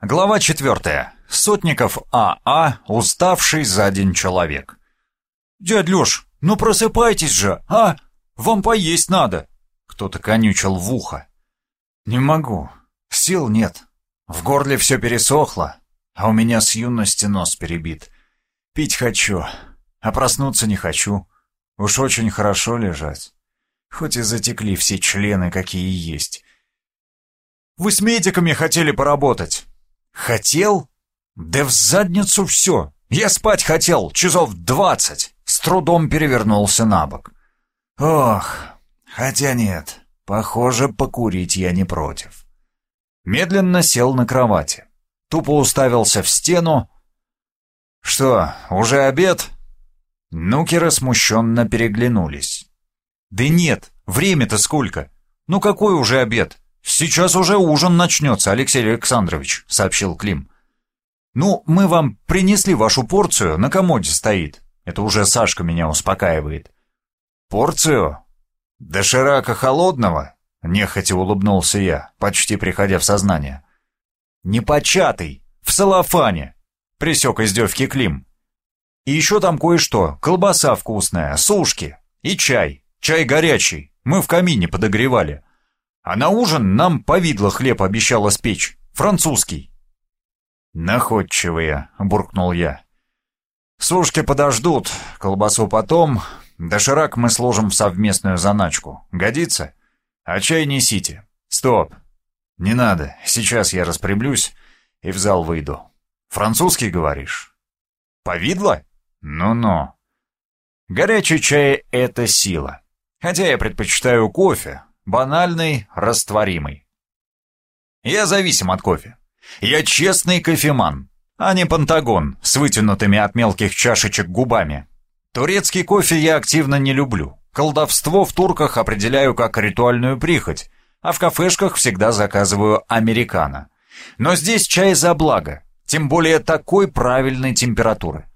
Глава четвертая. Сотников А.А. Уставший за день человек. «Дядь Лёш, ну просыпайтесь же, а? Вам поесть надо!» Кто-то конючил в ухо. «Не могу. Сил нет. В горле все пересохло, а у меня с юности нос перебит. Пить хочу, а проснуться не хочу. Уж очень хорошо лежать. Хоть и затекли все члены, какие есть. Вы с медиками хотели поработать?» «Хотел? Да в задницу все. Я спать хотел, часов двадцать». С трудом перевернулся на бок. «Ох, хотя нет, похоже, покурить я не против». Медленно сел на кровати. Тупо уставился в стену. «Что, уже обед?» Нукеры смущенно переглянулись. «Да нет, время-то сколько? Ну какой уже обед? «Сейчас уже ужин начнется, Алексей Александрович», — сообщил Клим. «Ну, мы вам принесли вашу порцию, на комоде стоит. Это уже Сашка меня успокаивает». «Порцию? Доширака холодного?» — нехотя улыбнулся я, почти приходя в сознание. «Непочатый, в салафане», — присек издевки Клим. «И еще там кое-что, колбаса вкусная, сушки и чай, чай горячий, мы в камине подогревали». А на ужин нам повидло хлеб обещала спечь. Французский. «Находчивые», — буркнул я. «Сушки подождут, колбасу потом. Доширак мы сложим в совместную заначку. Годится? А чай несите. Стоп. Не надо, сейчас я распрямлюсь и в зал выйду. Французский, говоришь?» «Повидло?» «Ну-ну». Горячий чай — это сила. Хотя я предпочитаю кофе, банальный, растворимый. Я зависим от кофе. Я честный кофеман, а не пантагон с вытянутыми от мелких чашечек губами. Турецкий кофе я активно не люблю. Колдовство в турках определяю как ритуальную прихоть, а в кафешках всегда заказываю американо. Но здесь чай за благо, тем более такой правильной температуры.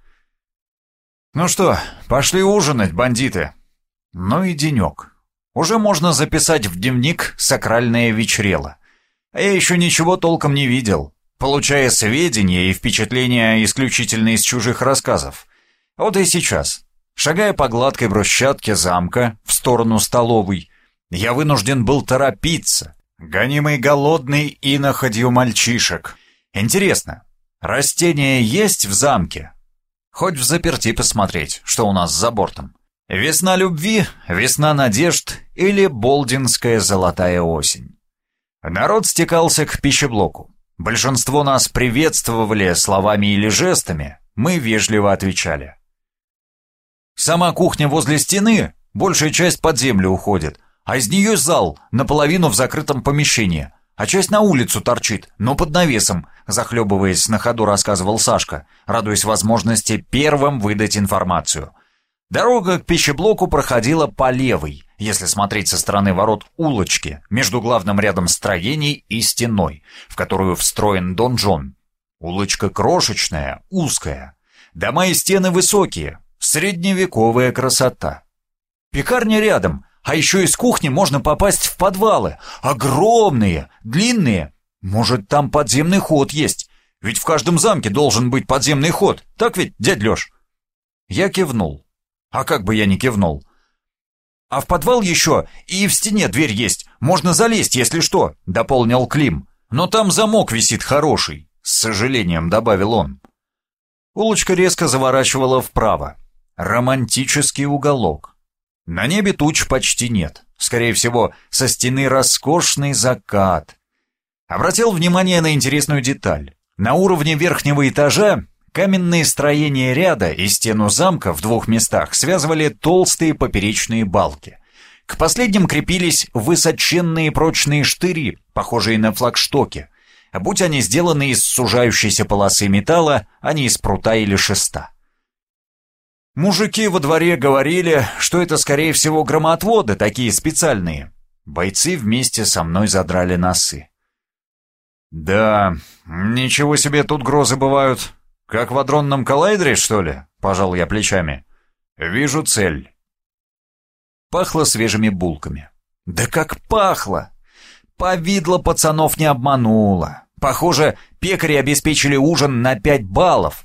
Ну что, пошли ужинать, бандиты. Ну и денек. Уже можно записать в дневник «Сакральное вечерело». А я еще ничего толком не видел, получая сведения и впечатления исключительно из чужих рассказов. Вот и сейчас, шагая по гладкой брусчатке замка в сторону столовой, я вынужден был торопиться, гонимый голодный и находью мальчишек. Интересно, растения есть в замке? Хоть в заперти посмотреть, что у нас за бортом. Весна любви, весна надежд или болдинская золотая осень. Народ стекался к пищеблоку. Большинство нас приветствовали словами или жестами, мы вежливо отвечали. Сама кухня возле стены, большая часть под землю уходит, а из нее зал, наполовину в закрытом помещении, а часть на улицу торчит, но под навесом, захлебываясь на ходу, рассказывал Сашка, радуясь возможности первым выдать информацию – Дорога к пищеблоку проходила по левой, если смотреть со стороны ворот улочки, между главным рядом строений и стеной, в которую встроен донжон. Улочка крошечная, узкая. Дома и стены высокие, средневековая красота. Пекарня рядом, а еще из кухни можно попасть в подвалы. Огромные, длинные. Может, там подземный ход есть. Ведь в каждом замке должен быть подземный ход. Так ведь, дядь Леш? Я кивнул. А как бы я ни кивнул. «А в подвал еще и в стене дверь есть. Можно залезть, если что», — дополнил Клим. «Но там замок висит хороший», — с сожалением добавил он. Улочка резко заворачивала вправо. Романтический уголок. На небе туч почти нет. Скорее всего, со стены роскошный закат. Обратил внимание на интересную деталь. На уровне верхнего этажа Каменные строения ряда и стену замка в двух местах связывали толстые поперечные балки. К последним крепились высоченные прочные штыри, похожие на флагштоки, а будь они сделаны из сужающейся полосы металла, а не из прута или шеста. Мужики во дворе говорили, что это, скорее всего, громоотводы такие специальные. Бойцы вместе со мной задрали носы. «Да, ничего себе тут грозы бывают», «Как в адронном коллайдере, что ли?» — пожал я плечами. «Вижу цель». Пахло свежими булками. «Да как пахло!» Повидло пацанов не обмануло. Похоже, пекари обеспечили ужин на пять баллов.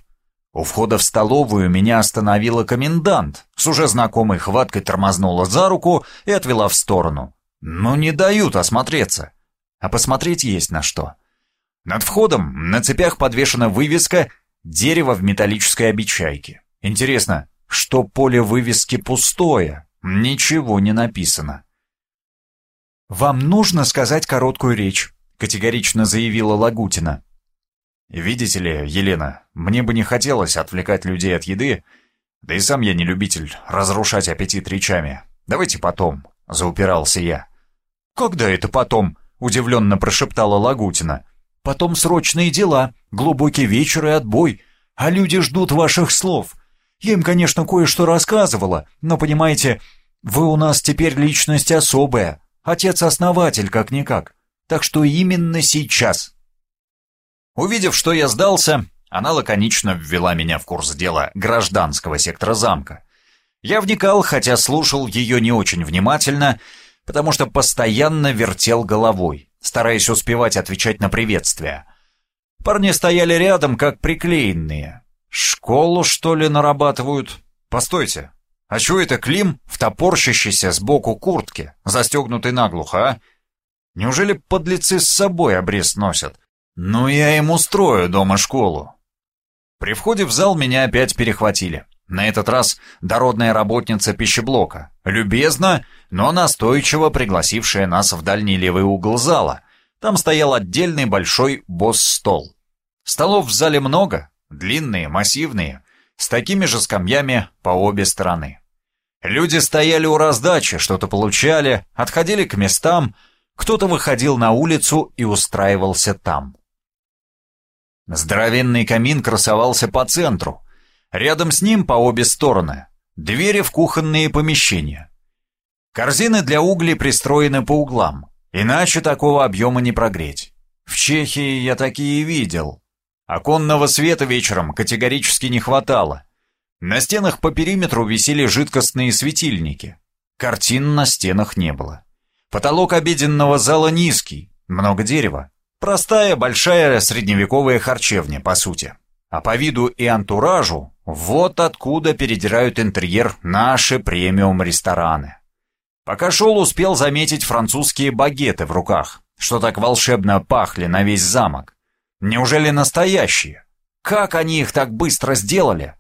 У входа в столовую меня остановила комендант, с уже знакомой хваткой тормознула за руку и отвела в сторону. Ну не дают осмотреться. А посмотреть есть на что. Над входом на цепях подвешена вывеска «Дерево в металлической обечайке». Интересно, что поле вывески пустое? Ничего не написано. «Вам нужно сказать короткую речь», — категорично заявила Лагутина. «Видите ли, Елена, мне бы не хотелось отвлекать людей от еды, да и сам я не любитель разрушать аппетит речами. Давайте потом», — заупирался я. «Когда это потом?» — удивленно прошептала Лагутина. «Потом срочные дела, глубокий вечер и отбой, а люди ждут ваших слов. Я им, конечно, кое-что рассказывала, но, понимаете, вы у нас теперь личность особая, отец-основатель как-никак, так что именно сейчас». Увидев, что я сдался, она лаконично ввела меня в курс дела гражданского сектора замка. Я вникал, хотя слушал ее не очень внимательно, потому что постоянно вертел головой, стараясь успевать отвечать на приветствия. Парни стояли рядом, как приклеенные. Школу, что ли, нарабатывают? Постойте, а чего это Клим в топорщащейся сбоку куртке, застегнутый наглухо, а? Неужели подлецы с собой обрез носят? Ну, я им устрою дома школу. При входе в зал меня опять перехватили. На этот раз дородная работница пищеблока, любезно, но настойчиво пригласившая нас в дальний левый угол зала. Там стоял отдельный большой босс-стол. Столов в зале много, длинные, массивные, с такими же скамьями по обе стороны. Люди стояли у раздачи, что-то получали, отходили к местам, кто-то выходил на улицу и устраивался там. Здоровенный камин красовался по центру, Рядом с ним по обе стороны двери в кухонные помещения. Корзины для углей пристроены по углам, иначе такого объема не прогреть. В Чехии я такие видел. Оконного света вечером категорически не хватало. На стенах по периметру висели жидкостные светильники. Картин на стенах не было. Потолок обеденного зала низкий, много дерева. Простая, большая средневековая харчевня, по сути. А по виду и антуражу вот откуда передирают интерьер наши премиум-рестораны. Пока шел, успел заметить французские багеты в руках, что так волшебно пахли на весь замок. Неужели настоящие? Как они их так быстро сделали?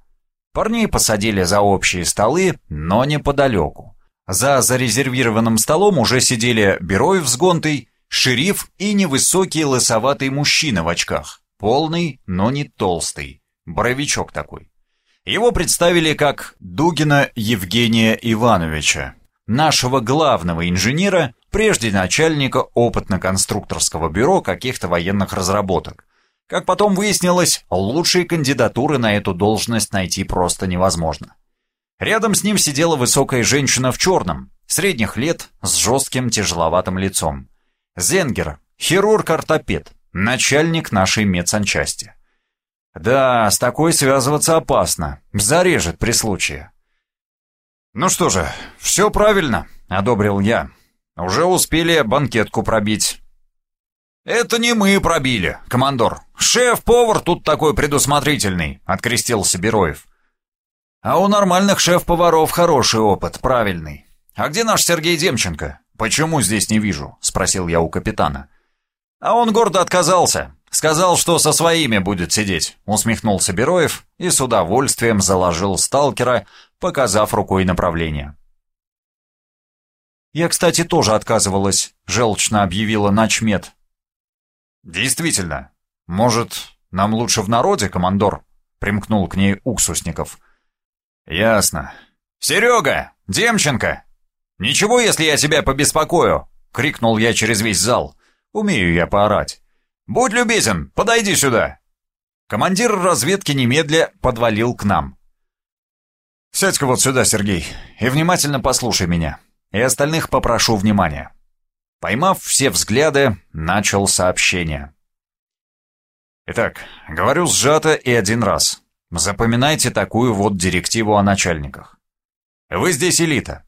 Парней посадили за общие столы, но неподалеку. За зарезервированным столом уже сидели Бероев с Гонтой, шериф и невысокий лысоватый мужчина в очках. Полный, но не толстый. Боровичок такой. Его представили как Дугина Евгения Ивановича, нашего главного инженера, прежде начальника опытно-конструкторского бюро каких-то военных разработок. Как потом выяснилось, лучшие кандидатуры на эту должность найти просто невозможно. Рядом с ним сидела высокая женщина в черном, средних лет, с жестким тяжеловатым лицом. Зенгер, хирург-ортопед, начальник нашей медсанчасти. Да, с такой связываться опасно, зарежет при случае. Ну что же, все правильно, одобрил я. Уже успели банкетку пробить. «Это не мы пробили, командор. Шеф-повар тут такой предусмотрительный», — открестился Бероев. «А у нормальных шеф-поваров хороший опыт, правильный. А где наш Сергей Демченко? Почему здесь не вижу?» — спросил я у капитана. А он гордо отказался. Сказал, что со своими будет сидеть, усмехнулся Бероев и с удовольствием заложил сталкера, показав рукой направление. «Я, кстати, тоже отказывалась», — желчно объявила начмет. «Действительно. Может, нам лучше в народе, командор?» — примкнул к ней Уксусников. «Ясно. Серега! Демченко! Ничего, если я тебя побеспокою!» — крикнул я через весь зал. Умею я поорать. «Будь любезен, подойди сюда!» Командир разведки немедля подвалил к нам. «Сядь-ка вот сюда, Сергей, и внимательно послушай меня. И остальных попрошу внимания». Поймав все взгляды, начал сообщение. Итак, говорю сжато и один раз. Запоминайте такую вот директиву о начальниках. Вы здесь элита.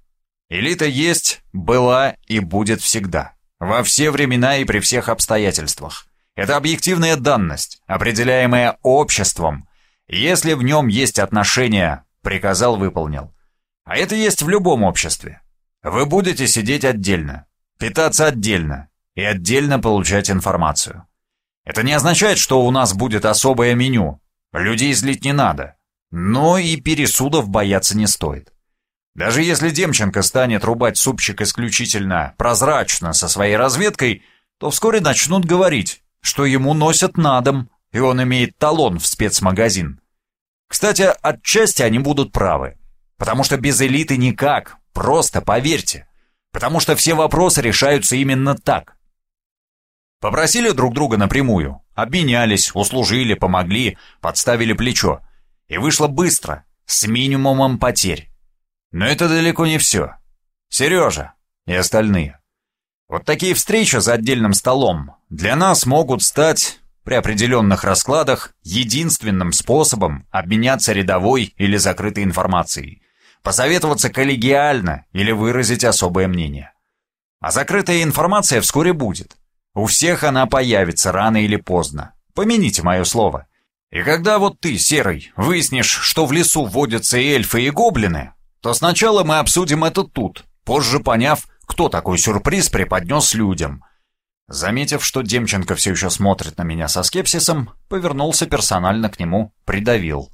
Элита есть, была и будет всегда. Во все времена и при всех обстоятельствах. Это объективная данность, определяемая обществом. Если в нем есть отношения, приказал, выполнил. А это есть в любом обществе. Вы будете сидеть отдельно, питаться отдельно и отдельно получать информацию. Это не означает, что у нас будет особое меню. Людей злить не надо. Но и пересудов бояться не стоит. Даже если Демченко станет рубать супчик исключительно прозрачно со своей разведкой, то вскоре начнут говорить, что ему носят на дом, и он имеет талон в спецмагазин. Кстати, отчасти они будут правы. Потому что без элиты никак, просто поверьте. Потому что все вопросы решаются именно так. Попросили друг друга напрямую, обменялись, услужили, помогли, подставили плечо. И вышло быстро, с минимумом потерь. Но это далеко не все. Сережа и остальные. Вот такие встречи за отдельным столом для нас могут стать, при определенных раскладах, единственным способом обменяться рядовой или закрытой информацией, посоветоваться коллегиально или выразить особое мнение. А закрытая информация вскоре будет. У всех она появится рано или поздно. Помяните мое слово. И когда вот ты, Серый, выяснишь, что в лесу водятся эльфы и гоблины, то сначала мы обсудим это тут, позже поняв, кто такой сюрприз преподнес людям. Заметив, что Демченко все еще смотрит на меня со скепсисом, повернулся персонально к нему, придавил.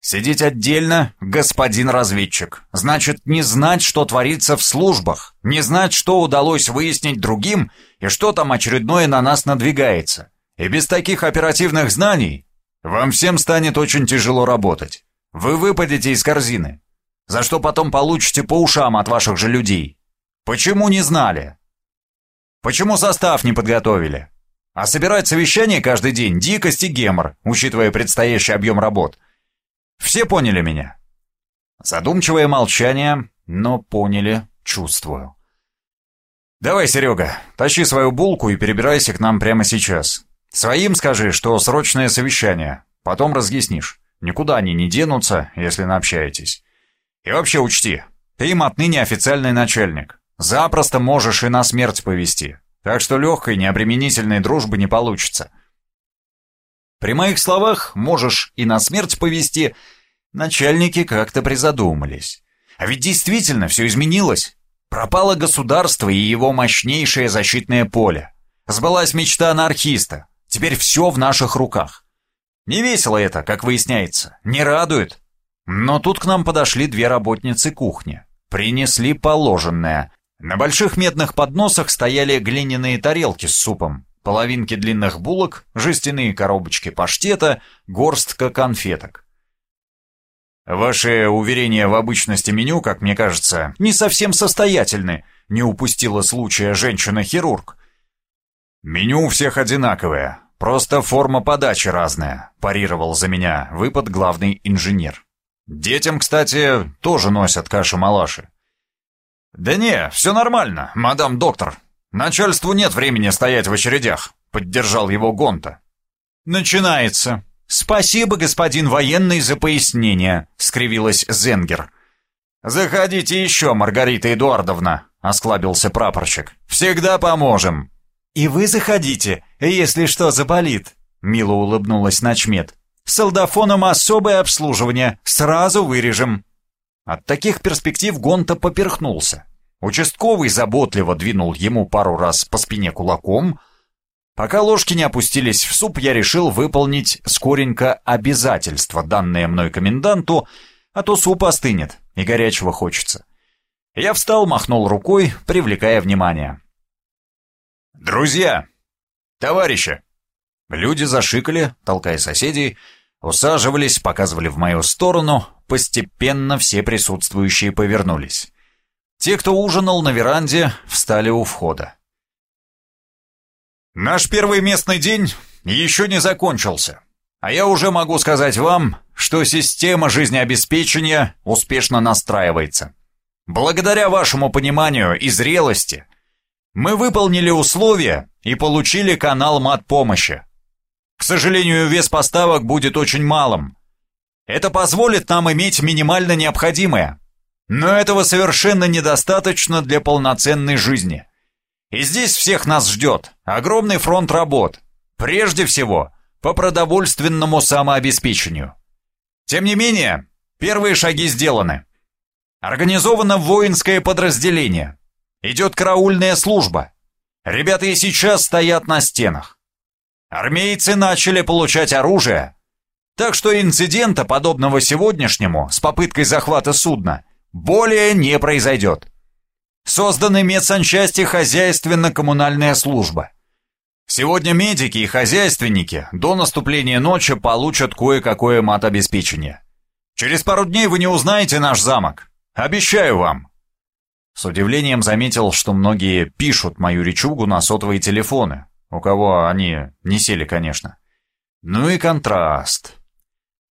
«Сидеть отдельно, господин разведчик, значит не знать, что творится в службах, не знать, что удалось выяснить другим и что там очередное на нас надвигается. И без таких оперативных знаний вам всем станет очень тяжело работать. Вы выпадете из корзины, за что потом получите по ушам от ваших же людей. Почему не знали? Почему состав не подготовили? А собирать совещание каждый день – дикость и гемор, учитывая предстоящий объем работ. Все поняли меня? Задумчивое молчание, но поняли, чувствую. «Давай, Серега, тащи свою булку и перебирайся к нам прямо сейчас. Своим скажи, что срочное совещание, потом разъяснишь. Никуда они не денутся, если наобщаетесь. И вообще учти, ты им отныне официальный начальник. Запросто можешь и на смерть повести. Так что легкой, необременительной дружбы не получится. При моих словах «можешь и на смерть повести» начальники как-то призадумались. А ведь действительно все изменилось. Пропало государство и его мощнейшее защитное поле. Сбылась мечта анархиста. Теперь все в наших руках. Не весело это, как выясняется. Не радует. Но тут к нам подошли две работницы кухни. Принесли положенное. На больших медных подносах стояли глиняные тарелки с супом, половинки длинных булок, жестяные коробочки паштета, горстка конфеток. «Ваши уверения в обычности меню, как мне кажется, не совсем состоятельны», не упустила случая женщина-хирург. «Меню у всех одинаковое, просто форма подачи разная», парировал за меня выпад главный инженер. Детям, кстати, тоже носят каши-малаши. «Да не, все нормально, мадам доктор. Начальству нет времени стоять в очередях», — поддержал его Гонта. «Начинается. Спасибо, господин военный, за пояснение», — скривилась Зенгер. «Заходите еще, Маргарита Эдуардовна», — осклабился прапорщик. «Всегда поможем». «И вы заходите, если что заболит», — мило улыбнулась Начмет. Солдафоном особое обслуживание, сразу вырежем». От таких перспектив Гонта поперхнулся. Участковый заботливо двинул ему пару раз по спине кулаком. Пока ложки не опустились в суп, я решил выполнить скоренько обязательство, данное мной коменданту, а то суп остынет, и горячего хочется. Я встал, махнул рукой, привлекая внимание. «Друзья! Товарищи!» Люди зашикали, толкая соседей, Усаживались, показывали в мою сторону, постепенно все присутствующие повернулись. Те, кто ужинал на веранде, встали у входа. Наш первый местный день еще не закончился, а я уже могу сказать вам, что система жизнеобеспечения успешно настраивается. Благодаря вашему пониманию и зрелости мы выполнили условия и получили канал мат-помощи. К сожалению, вес поставок будет очень малым. Это позволит нам иметь минимально необходимое. Но этого совершенно недостаточно для полноценной жизни. И здесь всех нас ждет огромный фронт работ. Прежде всего, по продовольственному самообеспечению. Тем не менее, первые шаги сделаны. Организовано воинское подразделение. Идет караульная служба. Ребята и сейчас стоят на стенах. Армейцы начали получать оружие, так что инцидента, подобного сегодняшнему, с попыткой захвата судна, более не произойдет. Созданы медсанчасти хозяйственно-коммунальная служба. Сегодня медики и хозяйственники до наступления ночи получат кое-какое матобеспечение. Через пару дней вы не узнаете наш замок. Обещаю вам. С удивлением заметил, что многие пишут мою речугу на сотовые телефоны, у кого они не сели, конечно. Ну и контраст.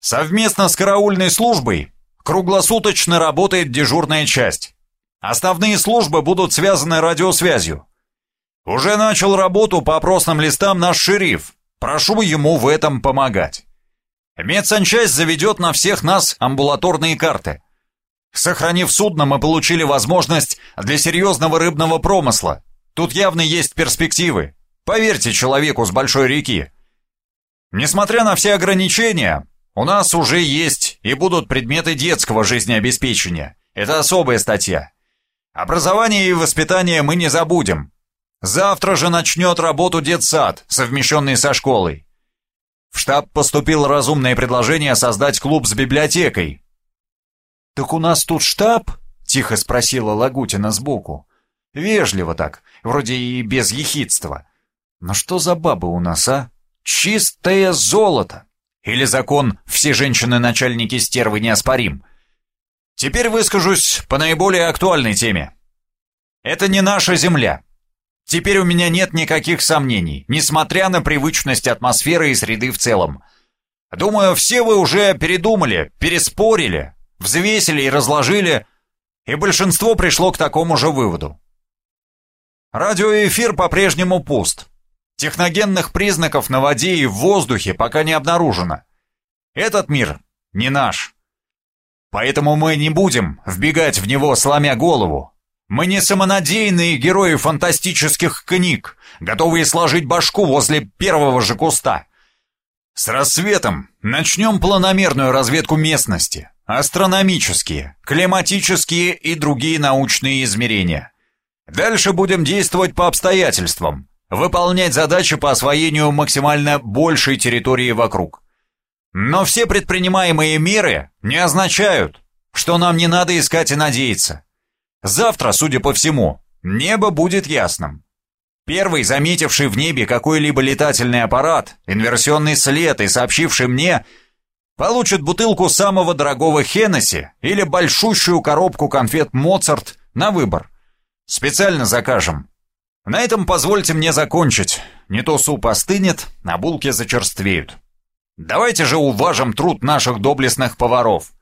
Совместно с караульной службой круглосуточно работает дежурная часть. Основные службы будут связаны радиосвязью. Уже начал работу по опросным листам наш шериф. Прошу ему в этом помогать. Медсанчасть заведет на всех нас амбулаторные карты. Сохранив судно, мы получили возможность для серьезного рыбного промысла. Тут явно есть перспективы. Поверьте человеку с большой реки. Несмотря на все ограничения, у нас уже есть и будут предметы детского жизнеобеспечения. Это особая статья. Образование и воспитание мы не забудем. Завтра же начнет работу детсад, совмещенный со школой. В штаб поступило разумное предложение создать клуб с библиотекой. «Так у нас тут штаб?» — тихо спросила Лагутина сбоку. Вежливо так, вроде и без ехидства. Но что за бабы у нас, а? Чистое золото! Или закон «все женщины-начальники стервы неоспорим»? Теперь выскажусь по наиболее актуальной теме. Это не наша земля. Теперь у меня нет никаких сомнений, несмотря на привычность атмосферы и среды в целом. Думаю, все вы уже передумали, переспорили, взвесили и разложили, и большинство пришло к такому же выводу. Радиоэфир по-прежнему пуст. Техногенных признаков на воде и в воздухе пока не обнаружено. Этот мир не наш. Поэтому мы не будем вбегать в него, сломя голову. Мы не самонадеянные герои фантастических книг, готовые сложить башку возле первого же куста. С рассветом начнем планомерную разведку местности, астрономические, климатические и другие научные измерения. Дальше будем действовать по обстоятельствам, выполнять задачи по освоению максимально большей территории вокруг. Но все предпринимаемые меры не означают, что нам не надо искать и надеяться. Завтра, судя по всему, небо будет ясным. Первый, заметивший в небе какой-либо летательный аппарат, инверсионный след и сообщивший мне, получит бутылку самого дорогого Хеннесси или большущую коробку конфет Моцарт на выбор. Специально закажем, на этом позвольте мне закончить. Не то суп остынет, а булки зачерствеют. Давайте же уважим труд наших доблестных поваров.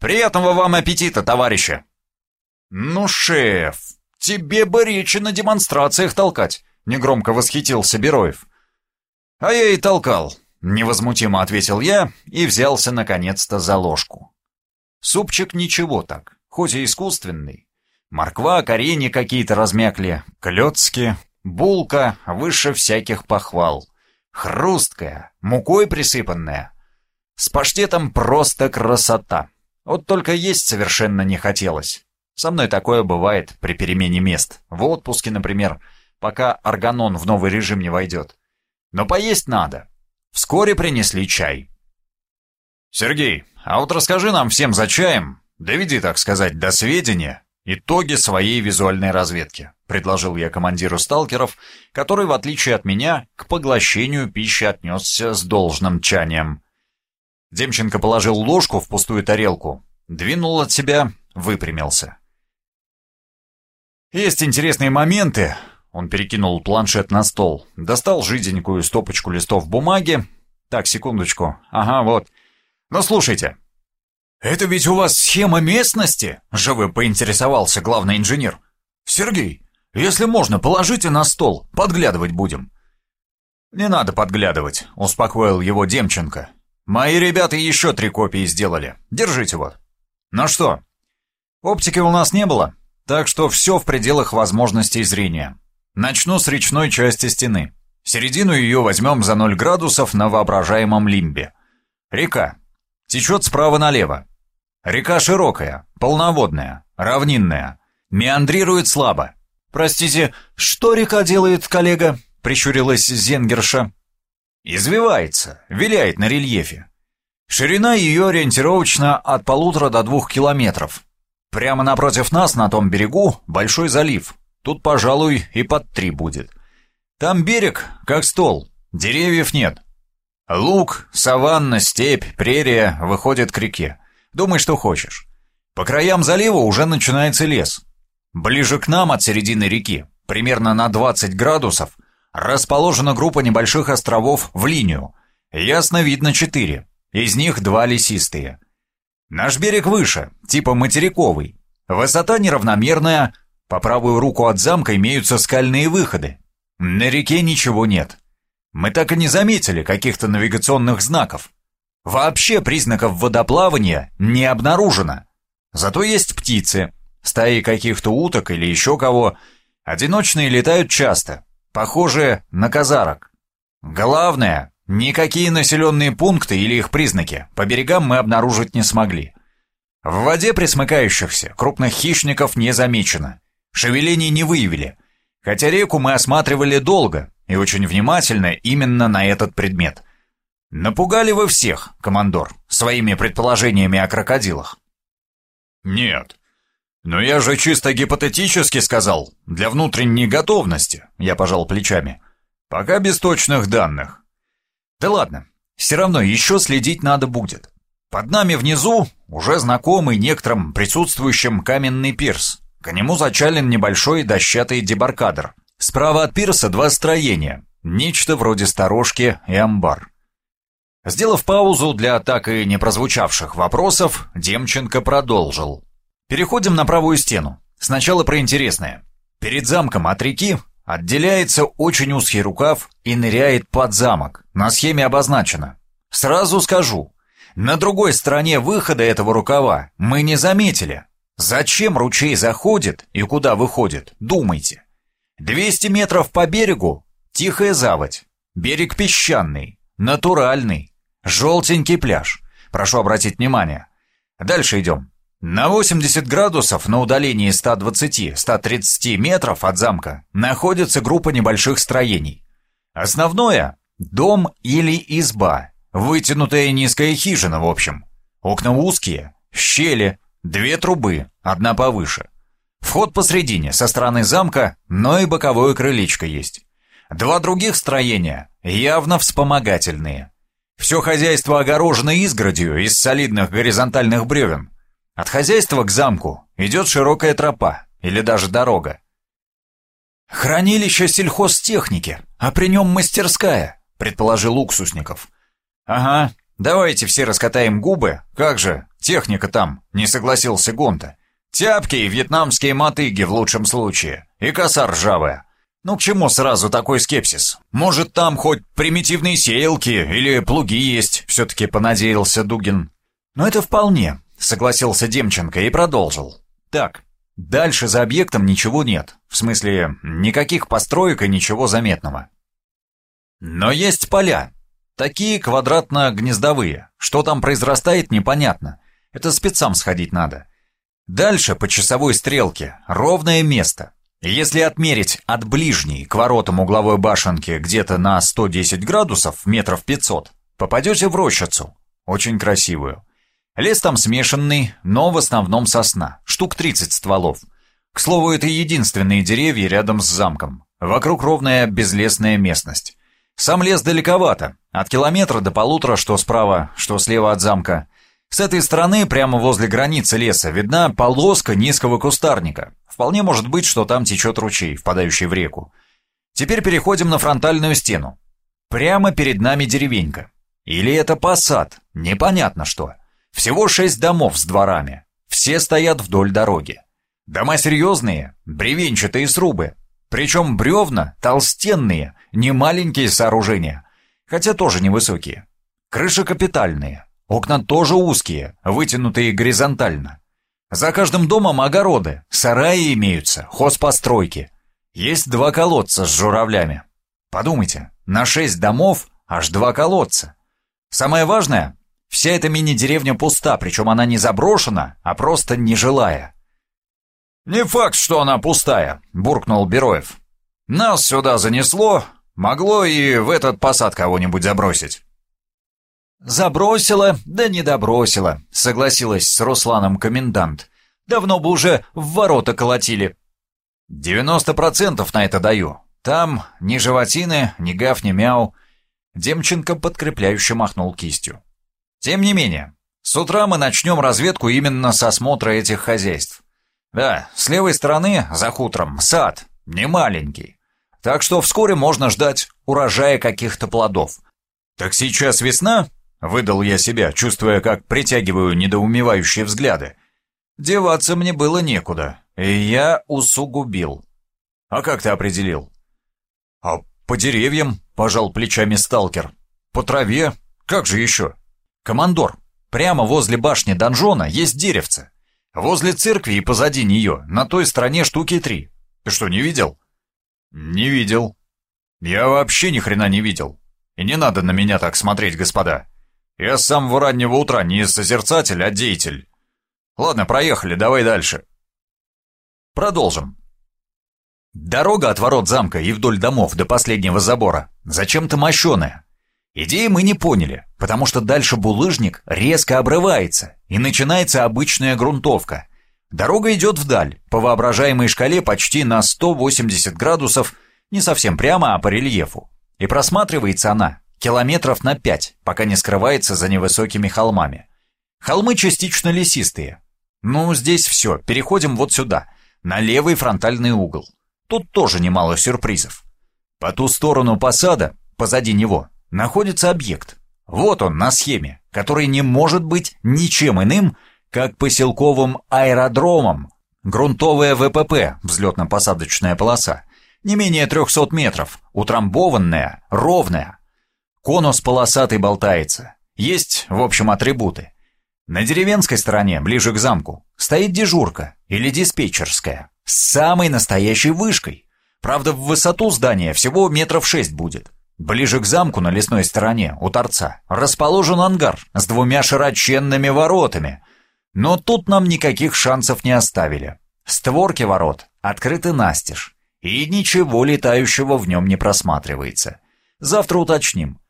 Приятного вам аппетита, товарищи. Ну, шеф, тебе бы речи на демонстрациях толкать, негромко восхитился Бероев. А я и толкал, невозмутимо ответил я и взялся наконец-то за ложку. Супчик ничего так, хоть и искусственный, Морква, коренья какие-то размякли, клетки, булка выше всяких похвал. Хрусткая, мукой присыпанная. С паштетом просто красота. Вот только есть совершенно не хотелось. Со мной такое бывает при перемене мест. В отпуске, например, пока органон в новый режим не войдет. Но поесть надо. Вскоре принесли чай. «Сергей, а вот расскажи нам всем за чаем, доведи, так сказать, до сведения, «Итоги своей визуальной разведки», — предложил я командиру сталкеров, который, в отличие от меня, к поглощению пищи отнесся с должным тчанием. Демченко положил ложку в пустую тарелку, двинул от себя, выпрямился. «Есть интересные моменты», — он перекинул планшет на стол, достал жиденькую стопочку листов бумаги. «Так, секундочку. Ага, вот. Ну, слушайте, «Это ведь у вас схема местности?» — живо поинтересовался главный инженер. «Сергей, если можно, положите на стол, подглядывать будем». «Не надо подглядывать», — успокоил его Демченко. «Мои ребята еще три копии сделали. Держите вот». «Ну что?» «Оптики у нас не было, так что все в пределах возможностей зрения. Начну с речной части стены. Середину ее возьмем за 0 градусов на воображаемом лимбе. Река. Течет справа налево. Река широкая, полноводная, равнинная. Меандрирует слабо. «Простите, что река делает, коллега?» — прищурилась Зенгерша. «Извивается, виляет на рельефе. Ширина ее ориентировочно от полутора до двух километров. Прямо напротив нас, на том берегу, большой залив. Тут, пожалуй, и под три будет. Там берег, как стол, деревьев нет. Луг, саванна, степь, прерия выходят к реке. Думай, что хочешь. По краям залива уже начинается лес. Ближе к нам от середины реки, примерно на 20 градусов, расположена группа небольших островов в линию. Ясно видно четыре. Из них два лесистые. Наш берег выше, типа материковый. Высота неравномерная. По правую руку от замка имеются скальные выходы. На реке ничего нет. Мы так и не заметили каких-то навигационных знаков. Вообще признаков водоплавания не обнаружено. Зато есть птицы, стаи каких-то уток или еще кого. Одиночные летают часто, похожие на казарок. Главное, никакие населенные пункты или их признаки по берегам мы обнаружить не смогли. В воде присмыкающихся крупных хищников не замечено. Шевелений не выявили – Хотя реку мы осматривали долго и очень внимательно именно на этот предмет. Напугали вы всех, командор, своими предположениями о крокодилах. Нет. Но я же чисто гипотетически сказал, для внутренней готовности, я пожал плечами. Пока без точных данных. Да ладно, все равно еще следить надо будет. Под нами внизу уже знакомый некоторым присутствующим каменный пирс, к нему зачален небольшой дощатый дебаркадер. Справа от пирса два строения, нечто вроде сторожки и амбар. Сделав паузу для атаки не прозвучавших вопросов, Демченко продолжил. Переходим на правую стену. Сначала про интересное. Перед замком от реки отделяется очень узкий рукав и ныряет под замок. На схеме обозначено. Сразу скажу, на другой стороне выхода этого рукава мы не заметили, Зачем ручей заходит и куда выходит, думайте. 200 метров по берегу – тихая заводь, берег песчаный, натуральный, желтенький пляж. Прошу обратить внимание. Дальше идем. На 80 градусов на удалении 120-130 метров от замка находится группа небольших строений. Основное – дом или изба, вытянутая низкая хижина в общем. Окна узкие, щели, Две трубы, одна повыше. Вход посредине, со стороны замка, но и боковое крылечко есть. Два других строения, явно вспомогательные. Все хозяйство огорожено изгородью из солидных горизонтальных бревен. От хозяйства к замку идет широкая тропа, или даже дорога. «Хранилище сельхозтехники, а при нем мастерская», — предположил Уксусников. «Ага, давайте все раскатаем губы, как же, Техника там, не согласился Гонта. Тяпки и вьетнамские мотыги в лучшем случае. И коса ржавая. Ну к чему сразу такой скепсис? Может там хоть примитивные сеялки или плуги есть, все-таки понадеялся Дугин. Но это вполне, согласился Демченко и продолжил. Так, дальше за объектом ничего нет. В смысле, никаких построек и ничего заметного. Но есть поля. Такие квадратно-гнездовые. Что там произрастает, непонятно. Это спецам сходить надо. Дальше по часовой стрелке ровное место. Если отмерить от ближней к воротам угловой башенки где-то на 110 градусов, метров 500, попадете в рощицу. Очень красивую. Лес там смешанный, но в основном сосна, штук 30 стволов. К слову, это единственные деревья рядом с замком. Вокруг ровная безлесная местность. Сам лес далековато, от километра до полутора, что справа, что слева от замка. С этой стороны, прямо возле границы леса, видна полоска низкого кустарника. Вполне может быть, что там течет ручей, впадающий в реку. Теперь переходим на фронтальную стену. Прямо перед нами деревенька. Или это посад, непонятно что. Всего шесть домов с дворами. Все стоят вдоль дороги. Дома серьезные, бревенчатые срубы. Причем бревна толстенные, не маленькие сооружения, хотя тоже невысокие. Крыши капитальные, Окна тоже узкие, вытянутые горизонтально. За каждым домом огороды, сараи имеются, хозпостройки. Есть два колодца с журавлями. Подумайте, на шесть домов аж два колодца. Самое важное, вся эта мини-деревня пуста, причем она не заброшена, а просто нежилая. «Не факт, что она пустая», — буркнул Бероев. «Нас сюда занесло, могло и в этот посад кого-нибудь забросить». «Забросила, да не добросила», — согласилась с Русланом комендант. «Давно бы уже в ворота колотили». «Девяносто процентов на это даю. Там ни животины, ни гав, ни мяу». Демченко подкрепляюще махнул кистью. «Тем не менее, с утра мы начнем разведку именно с осмотра этих хозяйств. Да, с левой стороны, за хутором, сад, не маленький. Так что вскоре можно ждать урожая каких-то плодов. Так сейчас весна, Выдал я себя, чувствуя, как притягиваю недоумевающие взгляды. Деваться мне было некуда, и я усугубил. «А как ты определил?» «А по деревьям», — пожал плечами сталкер. «По траве? Как же еще?» «Командор, прямо возле башни донжона есть деревце. Возле церкви и позади нее, на той стороне штуки три. Ты что, не видел?» «Не видел. Я вообще ни хрена не видел. И не надо на меня так смотреть, господа. Я с самого раннего утра не созерцатель, а деятель. Ладно, проехали, давай дальше. Продолжим. Дорога от ворот замка и вдоль домов до последнего забора зачем-то мощеная. Идеи мы не поняли, потому что дальше булыжник резко обрывается, и начинается обычная грунтовка. Дорога идет вдаль, по воображаемой шкале почти на 180 градусов, не совсем прямо, а по рельефу. И просматривается она Километров на пять, пока не скрывается за невысокими холмами. Холмы частично лесистые. Ну, здесь все, переходим вот сюда, на левый фронтальный угол. Тут тоже немало сюрпризов. По ту сторону посада, позади него, находится объект. Вот он на схеме, который не может быть ничем иным, как поселковым аэродромом. Грунтовая ВПП, взлетно-посадочная полоса, не менее 300 метров, утрамбованная, ровная, Конус полосатый болтается. Есть, в общем, атрибуты. На деревенской стороне, ближе к замку, стоит дежурка или диспетчерская с самой настоящей вышкой. Правда, в высоту здания всего метров шесть будет. Ближе к замку на лесной стороне, у торца, расположен ангар с двумя широченными воротами. Но тут нам никаких шансов не оставили. Створки ворот открыты настежь, и ничего летающего в нем не просматривается. Завтра уточним.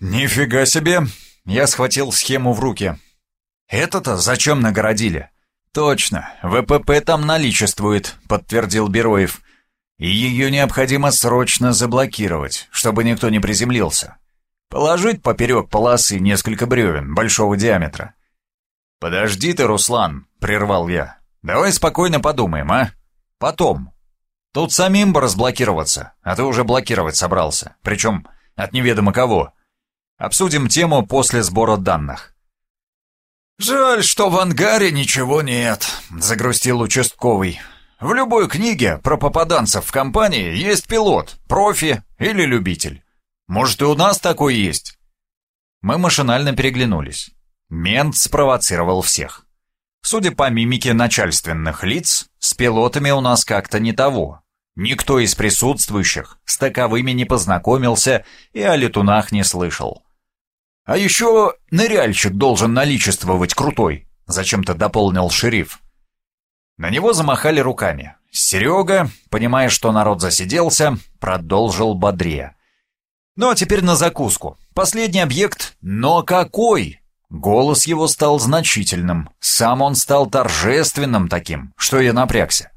«Нифига себе!» Я схватил схему в руки. «Это-то зачем нагородили?» «Точно, ВПП там наличествует», — подтвердил Бероев. «И ее необходимо срочно заблокировать, чтобы никто не приземлился. Положить поперек полосы несколько бревен большого диаметра». «Подожди ты, Руслан», — прервал я. «Давай спокойно подумаем, а? Потом. Тут самим бы разблокироваться, а ты уже блокировать собрался, причем от неведомо кого». Обсудим тему после сбора данных. «Жаль, что в ангаре ничего нет», — загрустил участковый. «В любой книге про попаданцев в компании есть пилот, профи или любитель. Может, и у нас такой есть?» Мы машинально переглянулись. Мент спровоцировал всех. Судя по мимике начальственных лиц, с пилотами у нас как-то не того. Никто из присутствующих с таковыми не познакомился и о летунах не слышал. А еще ныряльщик должен наличествовать крутой, зачем-то дополнил шериф. На него замахали руками. Серега, понимая, что народ засиделся, продолжил бодрее. Ну а теперь на закуску. Последний объект, но какой? Голос его стал значительным. Сам он стал торжественным таким, что я напрягся.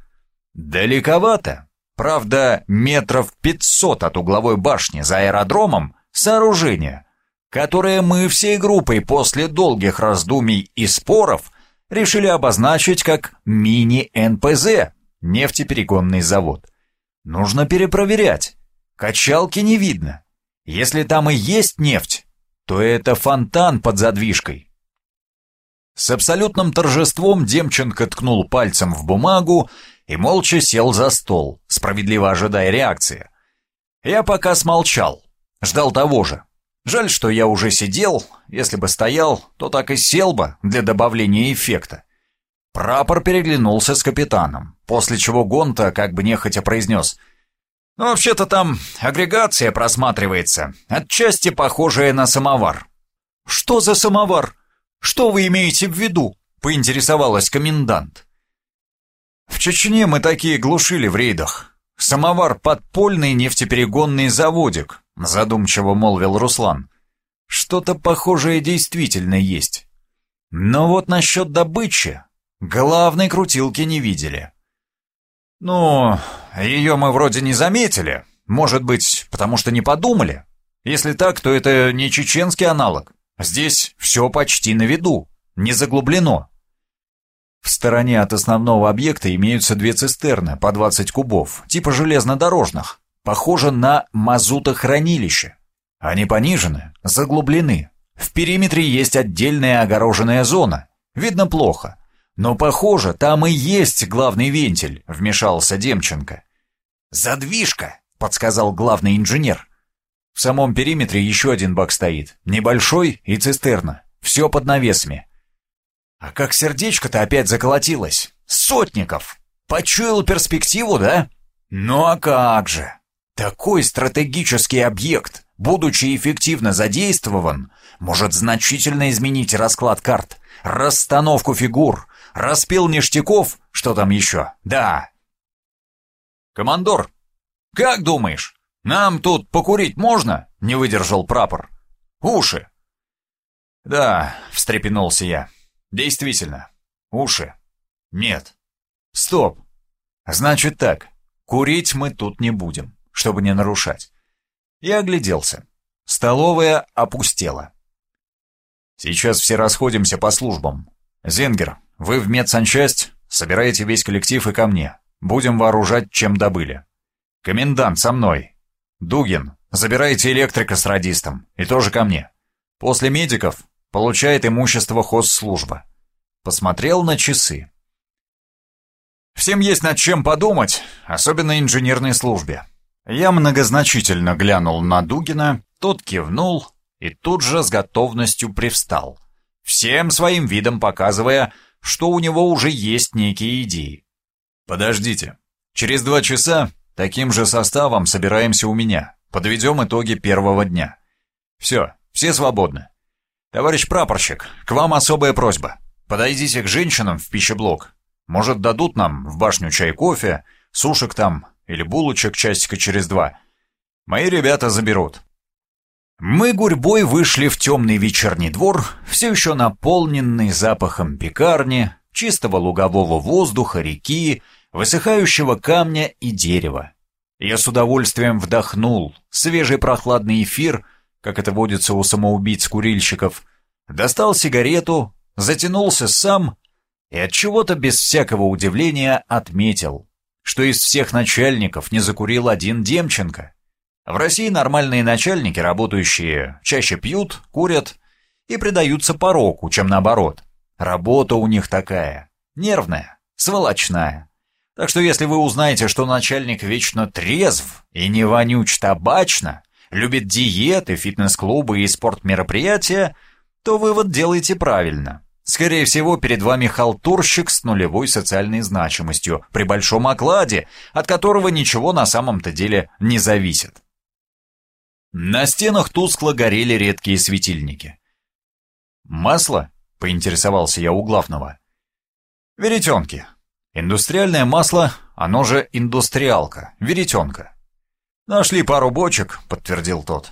Далековато. Правда, метров пятьсот от угловой башни за аэродромом сооружение, которое мы всей группой после долгих раздумий и споров решили обозначить как мини-НПЗ, нефтеперегонный завод. Нужно перепроверять. Качалки не видно. Если там и есть нефть, то это фонтан под задвижкой. С абсолютным торжеством Демченко ткнул пальцем в бумагу и молча сел за стол, справедливо ожидая реакции. Я пока смолчал, ждал того же. Жаль, что я уже сидел, если бы стоял, то так и сел бы для добавления эффекта. Прапор переглянулся с капитаном, после чего Гонта как бы нехотя произнес Ну, вообще-то там агрегация просматривается, отчасти похожая на самовар. Что за самовар? Что вы имеете в виду? Поинтересовалась комендант. В Чечне мы такие глушили в рейдах. Самовар подпольный нефтеперегонный заводик, задумчиво молвил Руслан. Что-то похожее действительно есть. Но вот насчет добычи главной крутилки не видели. Ну, ее мы вроде не заметили. Может быть, потому что не подумали. Если так, то это не чеченский аналог. Здесь все почти на виду, не заглублено. В стороне от основного объекта имеются две цистерны по 20 кубов, типа железнодорожных. Похоже на мазутохранилище. Они понижены, заглублены. В периметре есть отдельная огороженная зона. Видно плохо. Но, похоже, там и есть главный вентиль, вмешался Демченко. «Задвижка», — подсказал главный инженер. В самом периметре еще один бак стоит, небольшой и цистерна. Все под навесами. А как сердечко-то опять заколотилось? Сотников! Почуял перспективу, да? Ну а как же? Такой стратегический объект будучи эффективно задействован, может значительно изменить расклад карт, расстановку фигур, распил ништяков, что там еще, да. «Командор, как думаешь, нам тут покурить можно?» — не выдержал прапор. «Уши!» «Да», — встрепенулся я. «Действительно, уши. Нет. Стоп. Значит так, курить мы тут не будем, чтобы не нарушать. Я огляделся. Столовая опустела. Сейчас все расходимся по службам. Зенгер, вы в медсанчасть, собираете весь коллектив и ко мне. Будем вооружать, чем добыли. Комендант со мной. Дугин, забирайте электрика с радистом. И тоже ко мне. После медиков получает имущество хозслужба. Посмотрел на часы. Всем есть над чем подумать, особенно инженерной службе. Я многозначительно глянул на Дугина, тот кивнул и тут же с готовностью привстал, всем своим видом показывая, что у него уже есть некие идеи. «Подождите, через два часа таким же составом собираемся у меня, подведем итоги первого дня. Все, все свободны. Товарищ прапорщик, к вам особая просьба. Подойдите к женщинам в пищеблок. Может, дадут нам в башню чай-кофе, сушек там, или булочек часика через два. Мои ребята заберут. Мы гурьбой вышли в темный вечерний двор, все еще наполненный запахом пекарни, чистого лугового воздуха, реки, высыхающего камня и дерева. Я с удовольствием вдохнул свежий прохладный эфир, как это водится у самоубийц-курильщиков, достал сигарету, затянулся сам и от чего-то без всякого удивления отметил что из всех начальников не закурил один Демченко. В России нормальные начальники, работающие, чаще пьют, курят и предаются пороку, чем наоборот. Работа у них такая, нервная, сволочная. Так что если вы узнаете, что начальник вечно трезв и не вонюч табачно, любит диеты, фитнес-клубы и спортмероприятия, то вывод делайте правильно. Скорее всего, перед вами халтурщик с нулевой социальной значимостью, при большом окладе, от которого ничего на самом-то деле не зависит. На стенах тускло горели редкие светильники. «Масло?» — поинтересовался я у главного. «Веретенки. Индустриальное масло, оно же индустриалка, веретенка». «Нашли пару бочек», — подтвердил тот.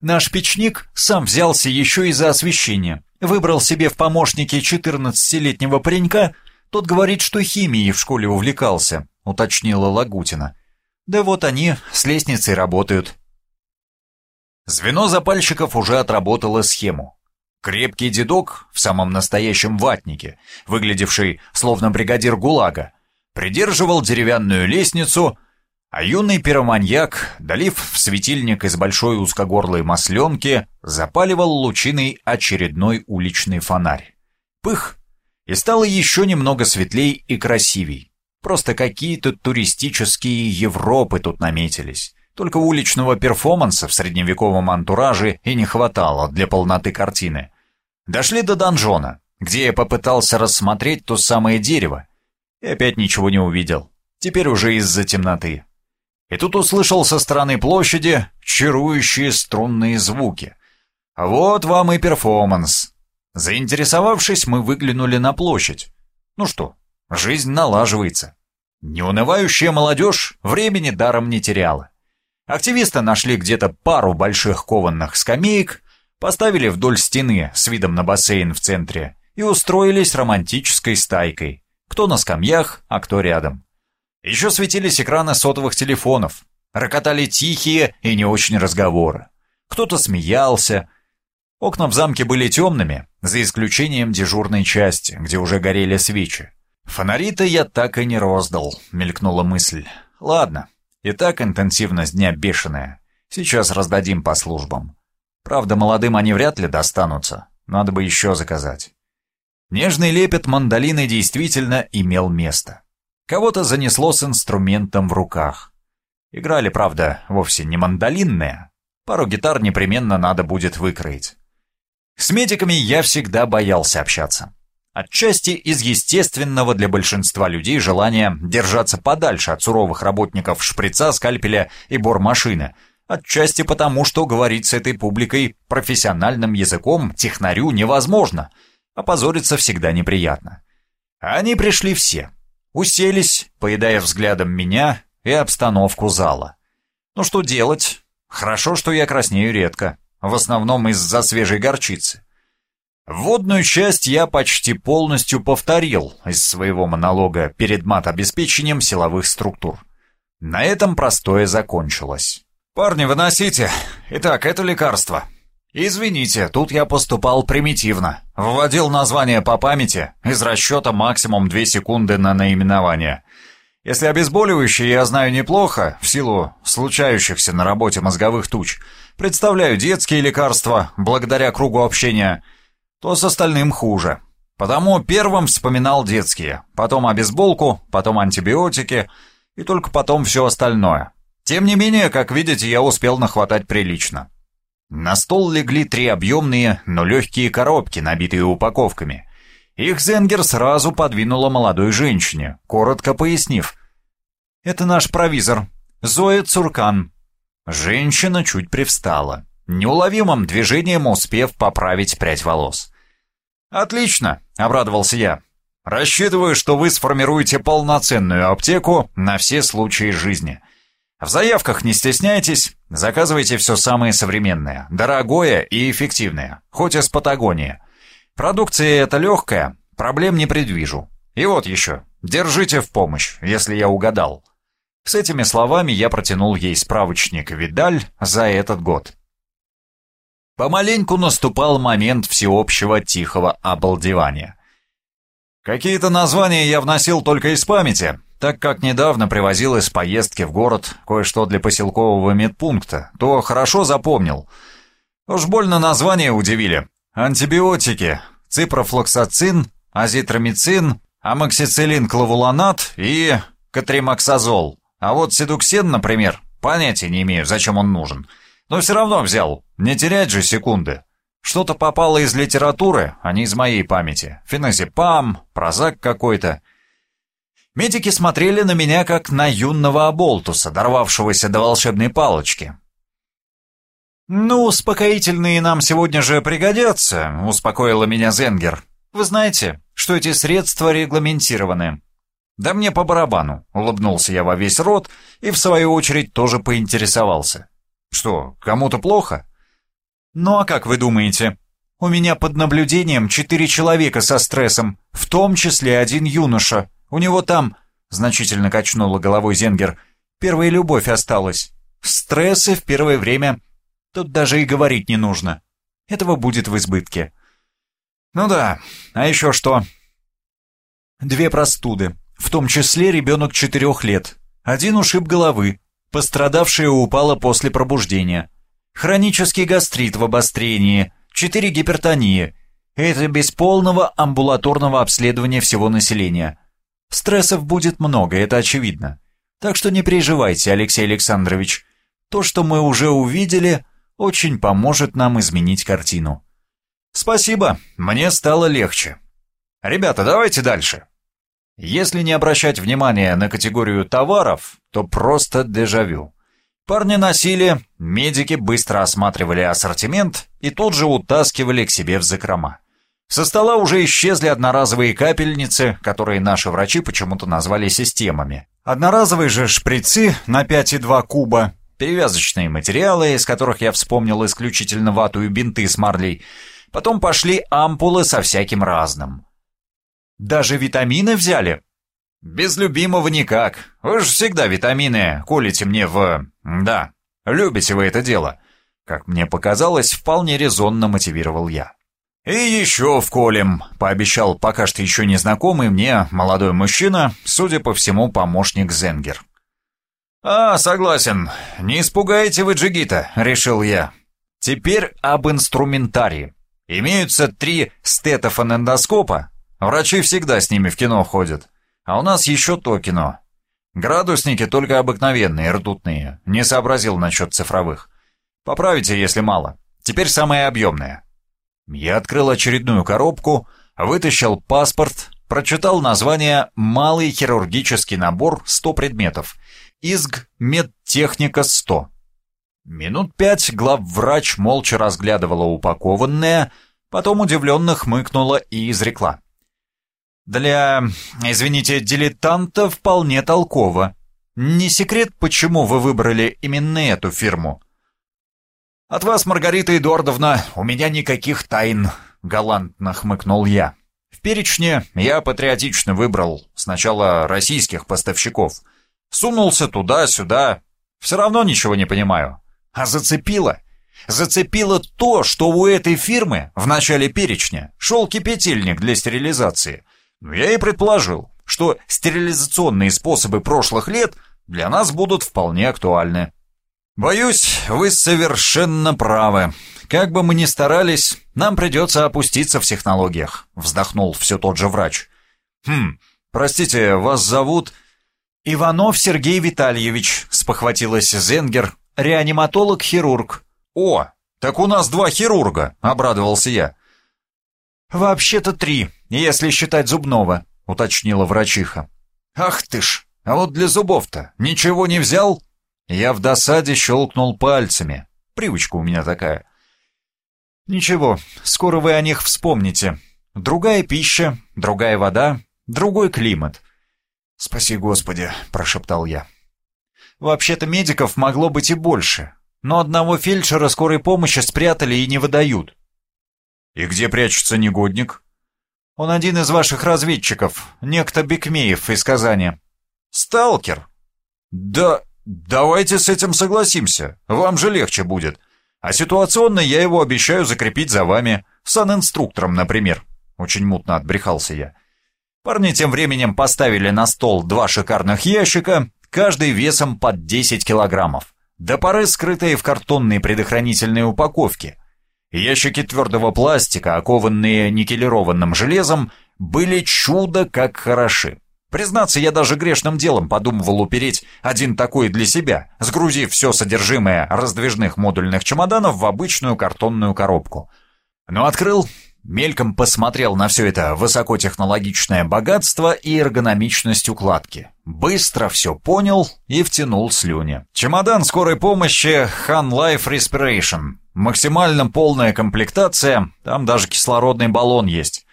Наш печник сам взялся еще и за освещение. Выбрал себе в помощники 14-летнего паренька, тот говорит, что химией в школе увлекался, уточнила Лагутина. Да вот они с лестницей работают. Звено запальщиков уже отработало схему. Крепкий дедок в самом настоящем ватнике, выглядевший словно бригадир ГУЛАГа, придерживал деревянную лестницу, а юный пироманьяк, долив в светильник из большой узкогорлой масленки, запаливал лучиной очередной уличный фонарь. Пых! И стало еще немного светлей и красивей. Просто какие-то туристические Европы тут наметились. Только уличного перформанса в средневековом антураже и не хватало для полноты картины. Дошли до донжона, где я попытался рассмотреть то самое дерево, и опять ничего не увидел. Теперь уже из-за темноты. И тут услышал со стороны площади чарующие струнные звуки. Вот вам и перформанс. Заинтересовавшись, мы выглянули на площадь. Ну что, жизнь налаживается. Неунывающая молодежь времени даром не теряла. Активисты нашли где-то пару больших кованных скамеек, поставили вдоль стены с видом на бассейн в центре и устроились романтической стайкой. Кто на скамьях, а кто рядом. Еще светились экраны сотовых телефонов, рокотали тихие и не очень разговоры. Кто-то смеялся. Окна в замке были темными, за исключением дежурной части, где уже горели свечи. «Фонари-то я так и не роздал», — мелькнула мысль. «Ладно, и так интенсивность дня бешеная. Сейчас раздадим по службам. Правда, молодым они вряд ли достанутся. Надо бы еще заказать». Нежный лепет мандолины действительно имел место. Кого-то занесло с инструментом в руках. Играли, правда, вовсе не мандолинные. Пару гитар непременно надо будет выкроить. С медиками я всегда боялся общаться. Отчасти из естественного для большинства людей желания держаться подальше от суровых работников шприца, скальпеля и бормашины. Отчасти потому, что говорить с этой публикой профессиональным языком технарю невозможно. Опозориться всегда неприятно. Они пришли все. Уселись, поедая взглядом меня и обстановку зала. Ну что делать? Хорошо, что я краснею редко. В основном из-за свежей горчицы. Вводную часть я почти полностью повторил из своего монолога перед мат-обеспечением силовых структур. На этом простое закончилось. «Парни, выносите. Итак, это лекарство. Извините, тут я поступал примитивно. Вводил название по памяти, из расчета максимум 2 секунды на наименование. Если обезболивающее я знаю неплохо, в силу случающихся на работе мозговых туч, представляю детские лекарства, благодаря кругу общения – то с остальным хуже. Потому первым вспоминал детские, потом обезболку, потом антибиотики и только потом все остальное. Тем не менее, как видите, я успел нахватать прилично. На стол легли три объемные, но легкие коробки, набитые упаковками. Их Зенгер сразу подвинула молодой женщине, коротко пояснив. «Это наш провизор, Зоя Цуркан». Женщина чуть привстала, неуловимым движением успев поправить прядь волос. «Отлично», — обрадовался я. «Рассчитываю, что вы сформируете полноценную аптеку на все случаи жизни. В заявках не стесняйтесь, заказывайте все самое современное, дорогое и эффективное, хоть из Патагонии. Продукция эта легкая, проблем не предвижу. И вот еще, держите в помощь, если я угадал». С этими словами я протянул ей справочник «Видаль» за этот год. Помаленьку наступал момент всеобщего тихого обалдевания. Какие-то названия я вносил только из памяти, так как недавно привозил из поездки в город кое-что для поселкового медпункта, то хорошо запомнил. Уж больно названия удивили. Антибиотики, ципрофлоксацин, азитромицин, амоксициллин-клавулонат и катримоксазол. А вот седуксен, например, понятия не имею, зачем он нужен – но все равно взял. Не терять же секунды. Что-то попало из литературы, а не из моей памяти. Феназепам, прозак какой-то. Медики смотрели на меня, как на юного оболтуса, дорвавшегося до волшебной палочки. «Ну, успокоительные нам сегодня же пригодятся», — успокоила меня Зенгер. «Вы знаете, что эти средства регламентированы». «Да мне по барабану», — улыбнулся я во весь рот и, в свою очередь, тоже поинтересовался. Что, кому-то плохо? Ну а как вы думаете? У меня под наблюдением четыре человека со стрессом, в том числе один юноша. У него там, значительно качнула головой Зенгер, первая любовь осталась. Стрессы в первое время тут даже и говорить не нужно. Этого будет в избытке. Ну да, а еще что? Две простуды, в том числе ребенок четырех лет. Один ушиб головы, Пострадавшая упала после пробуждения. Хронический гастрит в обострении, 4 гипертонии. Это без полного амбулаторного обследования всего населения. Стрессов будет много, это очевидно. Так что не переживайте, Алексей Александрович. То, что мы уже увидели, очень поможет нам изменить картину. Спасибо, мне стало легче. Ребята, давайте дальше. Если не обращать внимания на категорию товаров, то просто дежавю. Парни носили, медики быстро осматривали ассортимент и тут же утаскивали к себе в закрома. Со стола уже исчезли одноразовые капельницы, которые наши врачи почему-то назвали системами. Одноразовые же шприцы на 5,2 куба, перевязочные материалы, из которых я вспомнил исключительно вату и бинты с марлей, потом пошли ампулы со всяким разным. Даже витамины взяли. Без любимого никак. Вы же всегда витамины колите мне в... Да, любите вы это дело. Как мне показалось, вполне резонно мотивировал я. «И еще вколем», — пообещал пока что еще незнакомый мне молодой мужчина, судя по всему, помощник Зенгер. «А, согласен. Не испугаете вы джигита», — решил я. Теперь об инструментарии. Имеются три стетофонендоскопа. Врачи всегда с ними в кино ходят. А у нас еще то кино. Градусники только обыкновенные, ртутные. Не сообразил насчет цифровых. Поправите, если мало. Теперь самое объемное. Я открыл очередную коробку, вытащил паспорт, прочитал название «Малый хирургический набор 100 предметов», «Изг медтехника 100». Минут пять главврач молча разглядывала упакованное, потом удивленно хмыкнула и изрекла. «Для, извините, дилетанта вполне толково. Не секрет, почему вы выбрали именно эту фирму?» «От вас, Маргарита Эдуардовна, у меня никаких тайн», — галантно хмыкнул я. «В перечне я патриотично выбрал сначала российских поставщиков. Сунулся туда-сюда, все равно ничего не понимаю. А зацепило? Зацепило то, что у этой фирмы в начале перечня шел кипятильник для стерилизации. Ну, я и предположил, что стерилизационные способы прошлых лет для нас будут вполне актуальны. «Боюсь, вы совершенно правы. Как бы мы ни старались, нам придется опуститься в технологиях», — вздохнул все тот же врач. «Хм, простите, вас зовут...» «Иванов Сергей Витальевич», — спохватилась Зенгер, — «реаниматолог-хирург». «О, так у нас два хирурга», — обрадовался я. «Вообще-то три, если считать зубного», — уточнила врачиха. «Ах ты ж, а вот для зубов-то ничего не взял?» Я в досаде щелкнул пальцами. Привычка у меня такая. Ничего, скоро вы о них вспомните. Другая пища, другая вода, другой климат. «Спаси Господи», — прошептал я. «Вообще-то медиков могло быть и больше, но одного фельдшера скорой помощи спрятали и не выдают». «И где прячется негодник?» «Он один из ваших разведчиков, некто Бекмеев из Казани». «Сталкер?» «Да...» «Давайте с этим согласимся, вам же легче будет. А ситуационно я его обещаю закрепить за вами, санинструктором, например». Очень мутно отбрехался я. Парни тем временем поставили на стол два шикарных ящика, каждый весом под 10 килограммов, до поры скрытые в картонной предохранительной упаковке. Ящики твердого пластика, окованные никелированным железом, были чудо как хороши. Признаться, я даже грешным делом подумывал упереть один такой для себя, сгрузив все содержимое раздвижных модульных чемоданов в обычную картонную коробку. Но открыл, мельком посмотрел на все это высокотехнологичное богатство и эргономичность укладки. Быстро все понял и втянул слюни. Чемодан скорой помощи Life Respiration. Максимально полная комплектация, там даже кислородный баллон есть.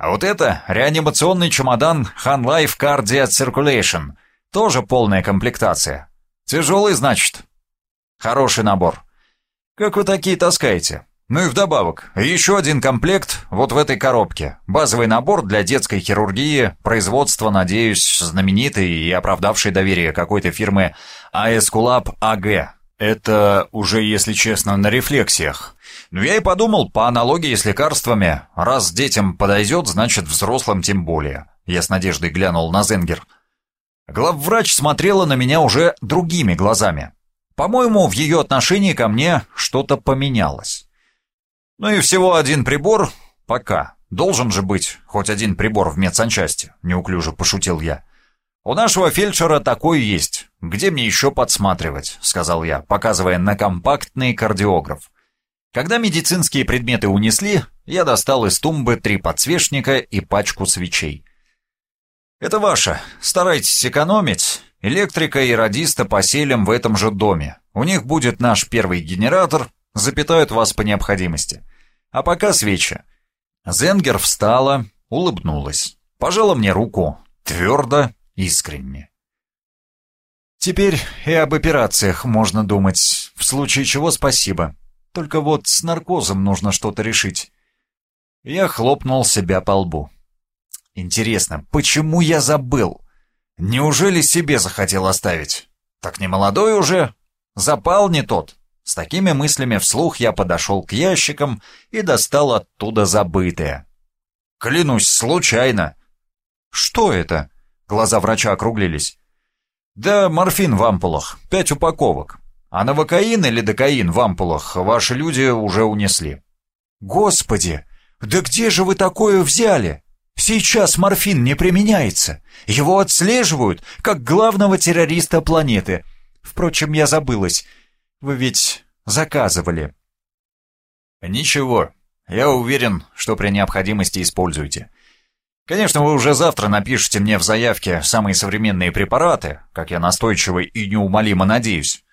А вот это реанимационный чемодан Han Life Cardiac Circulation. Тоже полная комплектация. Тяжелый, значит. Хороший набор. Как вы такие таскаете? Ну и вдобавок, еще один комплект вот в этой коробке. Базовый набор для детской хирургии, производство, надеюсь, знаменитой и оправдавшей доверие какой-то фирмы ASCULAB AG. Это уже, если честно, на рефлексиях. Ну, я и подумал, по аналогии с лекарствами, раз детям подойдет, значит, взрослым тем более. Я с надеждой глянул на Зенгер. Главврач смотрела на меня уже другими глазами. По-моему, в ее отношении ко мне что-то поменялось. Ну и всего один прибор, пока. Должен же быть хоть один прибор в медсанчасти, неуклюже пошутил я. «У нашего фельдшера такой есть. Где мне еще подсматривать?» — сказал я, показывая на компактный кардиограф. Когда медицинские предметы унесли, я достал из тумбы три подсвечника и пачку свечей. Это ваше. Старайтесь экономить. Электрика и радиста поселим в этом же доме. У них будет наш первый генератор, запитают вас по необходимости. А пока свечи. Зенгер встала, улыбнулась, пожала мне руку, твердо, искренне. Теперь и об операциях можно думать, в случае чего спасибо. Только вот с наркозом нужно что-то решить. Я хлопнул себя по лбу. Интересно, почему я забыл? Неужели себе захотел оставить? Так не молодой уже? Запал не тот. С такими мыслями вслух я подошел к ящикам и достал оттуда забытое. Клянусь, случайно. Что это? Глаза врача округлились. Да морфин в ампулах, пять упаковок. А новокаин или докаин в ампулах ваши люди уже унесли. Господи, да где же вы такое взяли? Сейчас морфин не применяется. Его отслеживают, как главного террориста планеты. Впрочем, я забылась. Вы ведь заказывали. Ничего, я уверен, что при необходимости используете. Конечно, вы уже завтра напишите мне в заявке самые современные препараты, как я настойчиво и неумолимо надеюсь.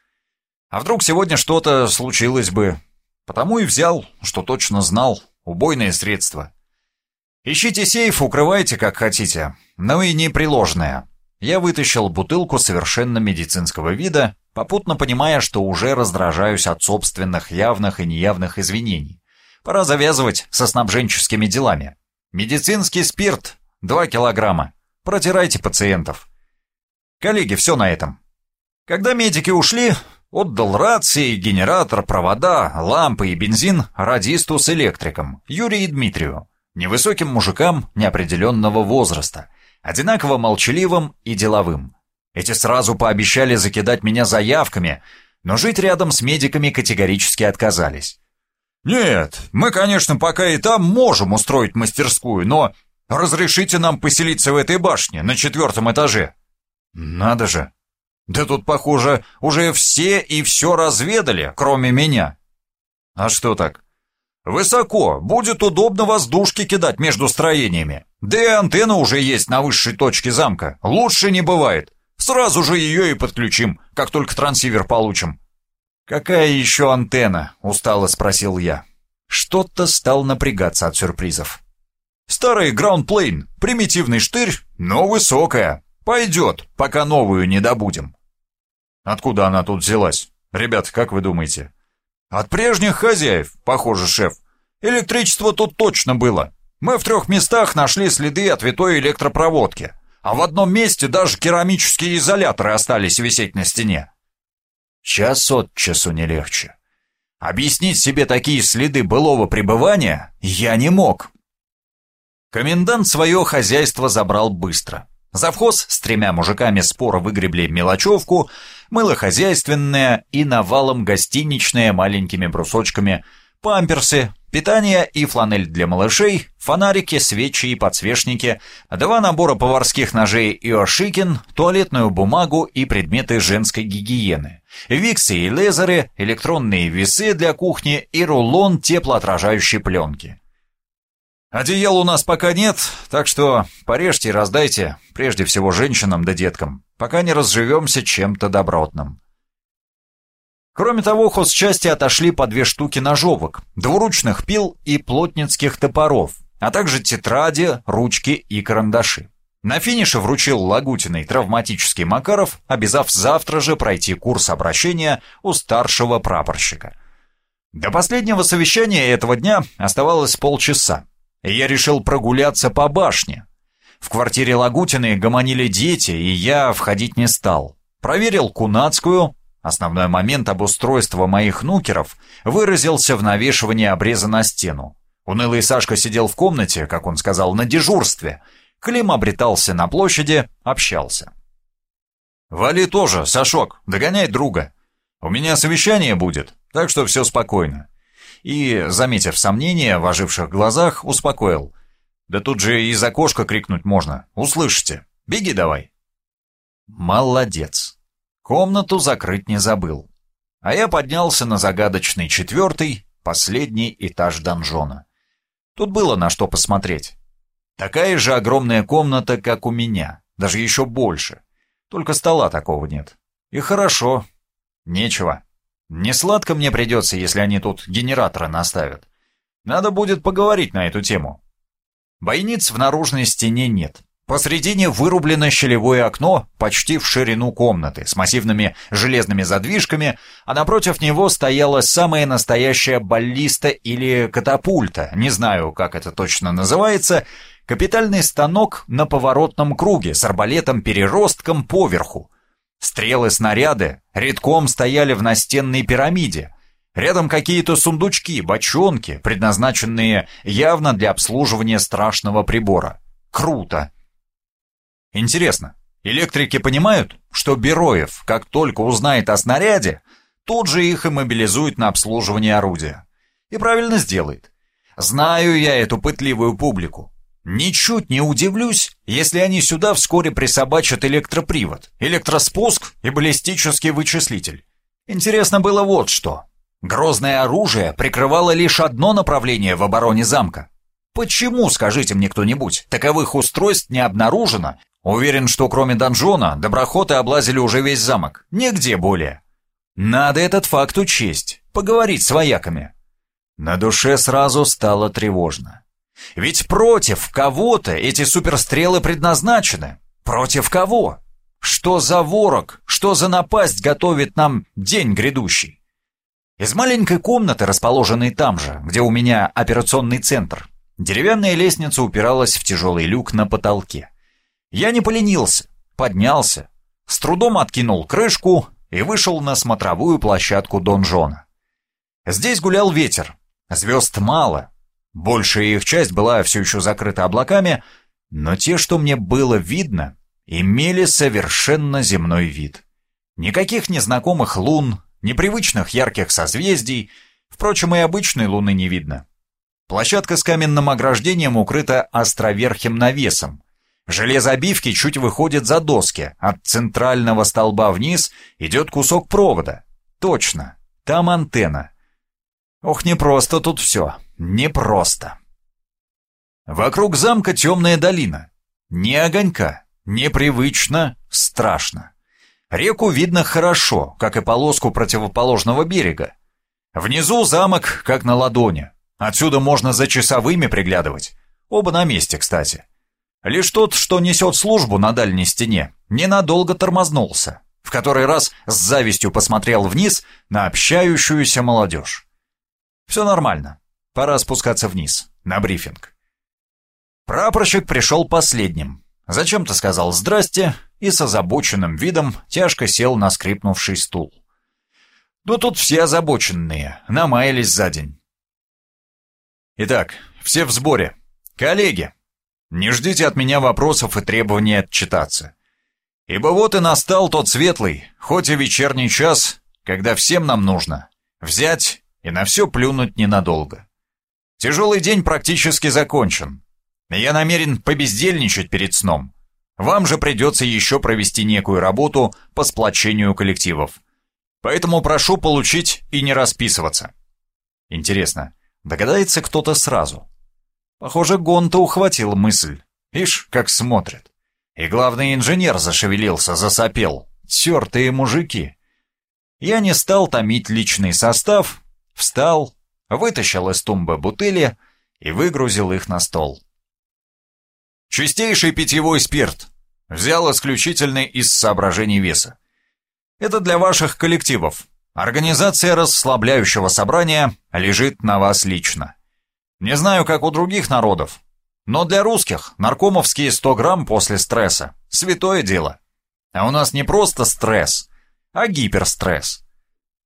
А вдруг сегодня что-то случилось бы? Потому и взял, что точно знал, убойное средство. Ищите сейф, укрывайте как хотите, но и неприложное. Я вытащил бутылку совершенно медицинского вида, попутно понимая, что уже раздражаюсь от собственных явных и неявных извинений. Пора завязывать со снабженческими делами. Медицинский спирт, 2 килограмма. Протирайте пациентов. Коллеги, все на этом. Когда медики ушли, отдал рации, генератор, провода, лампы и бензин радисту с электриком, Юрию и Дмитрию невысоким мужикам неопределенного возраста, одинаково молчаливым и деловым. Эти сразу пообещали закидать меня заявками, но жить рядом с медиками категорически отказались. «Нет, мы, конечно, пока и там можем устроить мастерскую, но разрешите нам поселиться в этой башне на четвертом этаже». «Надо же! Да тут, похоже, уже все и все разведали, кроме меня». «А что так?» Высоко, будет удобно воздушки кидать между строениями. Да и антенна уже есть на высшей точке замка. Лучше не бывает. Сразу же ее и подключим, как только трансивер получим. «Какая еще антенна?» — устало спросил я. Что-то стал напрягаться от сюрпризов. «Старый граундплейн, примитивный штырь, но высокая. Пойдет, пока новую не добудем». «Откуда она тут взялась? Ребят, как вы думаете?» От прежних хозяев, похоже, шеф. Электричество тут точно было. Мы в трех местах нашли следы от витой электропроводки, а в одном месте даже керамические изоляторы остались висеть на стене. Час от часу не легче. Объяснить себе такие следы былого пребывания я не мог. Комендант свое хозяйство забрал быстро. Завхоз с тремя мужиками споро выгребли мелочевку, мыло хозяйственное и навалом гостиничное маленькими брусочками, памперсы, питание и фланель для малышей, фонарики, свечи и подсвечники, два набора поварских ножей и ошикин, туалетную бумагу и предметы женской гигиены, виксы и лезеры, электронные весы для кухни и рулон теплоотражающей пленки. Одеял у нас пока нет, так что порежьте и раздайте, прежде всего женщинам да деткам, пока не разживемся чем-то добротным. Кроме того, хозчасти отошли по две штуки ножовок, двуручных пил и плотницких топоров, а также тетради, ручки и карандаши. На финише вручил Лагутиной травматический Макаров, обязав завтра же пройти курс обращения у старшего прапорщика. До последнего совещания этого дня оставалось полчаса и я решил прогуляться по башне. В квартире Лагутиной гомонили дети, и я входить не стал. Проверил Кунацкую. Основной момент обустройства моих нукеров выразился в навешивании обреза на стену. Унылый Сашка сидел в комнате, как он сказал, на дежурстве. Клим обретался на площади, общался. «Вали тоже, Сашок, догоняй друга. У меня совещание будет, так что все спокойно и, заметив сомнение в оживших глазах, успокоил. «Да тут же из окошка крикнуть можно. Услышите. Беги давай». Молодец. Комнату закрыть не забыл. А я поднялся на загадочный четвертый, последний этаж донжона. Тут было на что посмотреть. Такая же огромная комната, как у меня, даже еще больше. Только стола такого нет. И хорошо. Нечего. Не сладко мне придется, если они тут генераторы наставят. Надо будет поговорить на эту тему. Бойниц в наружной стене нет. Посредине вырублено щелевое окно почти в ширину комнаты с массивными железными задвижками, а напротив него стояла самая настоящая баллиста или катапульта, не знаю, как это точно называется, капитальный станок на поворотном круге с арбалетом-переростком поверху. Стрелы-снаряды редком стояли в настенной пирамиде. Рядом какие-то сундучки, бочонки, предназначенные явно для обслуживания страшного прибора. Круто! Интересно, электрики понимают, что Бероев, как только узнает о снаряде, тут же их и мобилизует на обслуживание орудия. И правильно сделает. Знаю я эту пытливую публику. Ничуть не удивлюсь, если они сюда вскоре присобачат электропривод, электроспуск и баллистический вычислитель. Интересно было вот что. Грозное оружие прикрывало лишь одно направление в обороне замка. Почему, скажите мне кто-нибудь, таковых устройств не обнаружено Уверен, что кроме донжона, доброхоты облазили уже весь замок. Нигде более. Надо этот факт учесть, поговорить с вояками. На душе сразу стало тревожно. Ведь против кого-то эти суперстрелы предназначены. Против кого? Что за ворог, что за напасть готовит нам день грядущий? Из маленькой комнаты, расположенной там же, где у меня операционный центр, деревянная лестница упиралась в тяжелый люк на потолке. Я не поленился, поднялся, с трудом откинул крышку и вышел на смотровую площадку донжона. Здесь гулял ветер, звезд мало, большая их часть была все еще закрыта облаками, но те, что мне было видно, имели совершенно земной вид. Никаких незнакомых лун, непривычных ярких созвездий, впрочем, и обычной луны не видно. Площадка с каменным ограждением укрыта островерхим навесом, Железо обивки чуть выходит за доски. От центрального столба вниз идет кусок провода. Точно, там антенна. Ох, непросто тут все. Непросто. Вокруг замка темная долина. Ни огонька. Непривычно, страшно. Реку видно хорошо, как и полоску противоположного берега. Внизу замок, как на ладони. Отсюда можно за часовыми приглядывать. Оба на месте, кстати. Лишь тот, что несет службу на дальней стене, ненадолго тормознулся, в который раз с завистью посмотрел вниз на общающуюся молодежь. Все нормально, пора спускаться вниз, на брифинг. Прапорщик пришел последним, зачем-то сказал «здрасте» и с озабоченным видом тяжко сел на скрипнувший стул. Ну тут все озабоченные, намаялись за день. Итак, все в сборе. Коллеги, не ждите от меня вопросов и требований отчитаться. Ибо вот и настал тот светлый, хоть и вечерний час, когда всем нам нужно взять и на все плюнуть ненадолго. Тяжелый день практически закончен. Я намерен побездельничать перед сном. Вам же придется еще провести некую работу по сплочению коллективов. Поэтому прошу получить и не расписываться. Интересно, догадается кто-то сразу? Похоже, Гонта ухватил мысль. Ишь, как смотрит. И главный инженер зашевелился, засопел. Тертые мужики. Я не стал томить личный состав, встал, вытащил из тумбы бутыли и выгрузил их на стол. Чистейший питьевой спирт. Взял исключительно из соображений веса. Это для ваших коллективов. Организация расслабляющего собрания лежит на вас лично. Не знаю, как у других народов, но для русских наркомовские 100 грамм после стресса – святое дело. А у нас не просто стресс, а гиперстресс.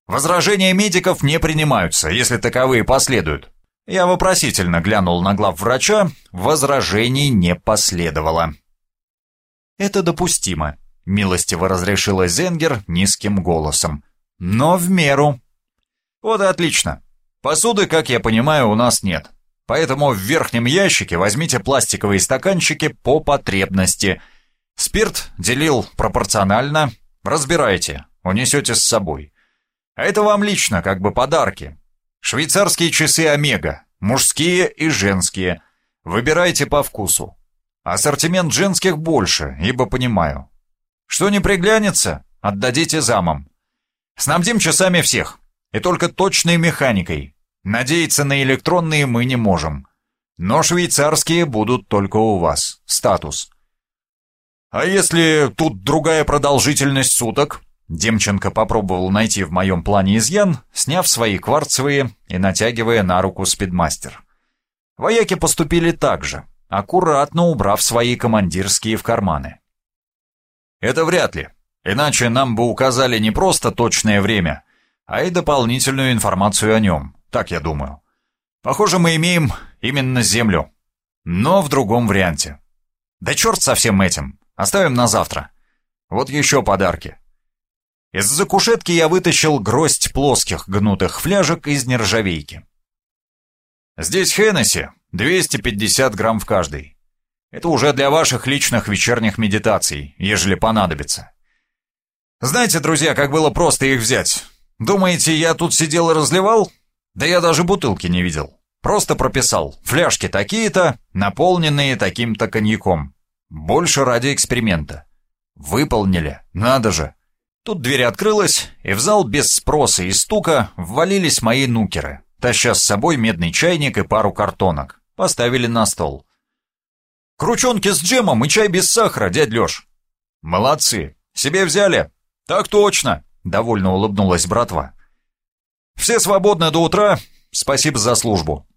Возражения медиков не принимаются, если таковые последуют. Я вопросительно глянул на глав врача, возражений не последовало. «Это допустимо», — милостиво разрешила Зенгер низким голосом. «Но в меру». «Вот и отлично. Посуды, как я понимаю, у нас нет. Поэтому в верхнем ящике возьмите пластиковые стаканчики по потребности. Спирт делил пропорционально. Разбирайте, унесете с собой. А это вам лично, как бы подарки. Швейцарские часы Омега, мужские и женские. Выбирайте по вкусу. Ассортимент женских больше, ибо понимаю. Что не приглянется, отдадите замам. Снабдим часами всех, и только точной механикой. Надеяться на электронные мы не можем. Но швейцарские будут только у вас. Статус. А если тут другая продолжительность суток? Демченко попробовал найти в моем плане изъян, сняв свои кварцевые и натягивая на руку спидмастер. Вояки поступили так же, аккуратно убрав свои командирские в карманы. Это вряд ли, иначе нам бы указали не просто точное время, а и дополнительную информацию о нем, так я думаю. Похоже, мы имеем именно Землю, но в другом варианте. Да черт со всем этим, оставим на завтра. Вот еще подарки. Из-за кушетки я вытащил гроздь плоских гнутых фляжек из нержавейки. Здесь Хеннесси, 250 грамм в каждой. Это уже для ваших личных вечерних медитаций, ежели понадобится. Знаете, друзья, как было просто их взять? Думаете, я тут сидел и разливал? Да я даже бутылки не видел. Просто прописал. Фляжки такие-то, наполненные таким-то коньяком. Больше ради эксперимента. Выполнили, надо же. Тут дверь открылась, и в зал без спроса и стука ввалились мои нукеры, таща с собой медный чайник и пару картонок. Поставили на стол. «Крученки с джемом и чай без сахара, дядь Леш!» «Молодцы! Себе взяли?» «Так точно!» — довольно улыбнулась братва. «Все свободны до утра. Спасибо за службу».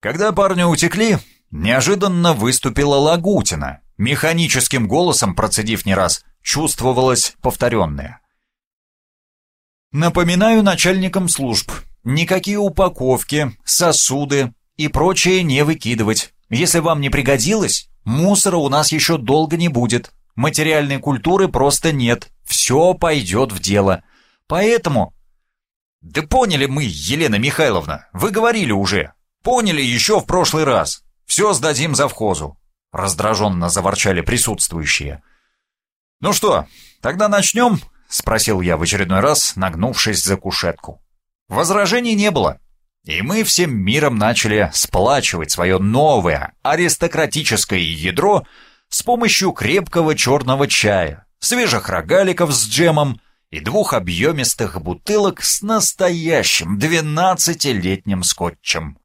Когда парни утекли, неожиданно выступила Лагутина, механическим голосом процедив не раз чувствовалось повторенное. Напоминаю начальникам служб, никакие упаковки, сосуды и прочее не выкидывать. Если вам не пригодилось, мусора у нас еще долго не будет. Материальной культуры просто нет, все пойдет в дело. Поэтому... Да поняли мы, Елена Михайловна, вы говорили уже. Поняли еще в прошлый раз. Все сдадим завхозу. Раздраженно заворчали присутствующие. «Ну что, тогда начнем?» — спросил я в очередной раз, нагнувшись за кушетку. Возражений не было, и мы всем миром начали сплачивать свое новое аристократическое ядро с помощью крепкого черного чая, свежих рогаликов с джемом и двух объемистых бутылок с настоящим двенадцатилетним скотчем.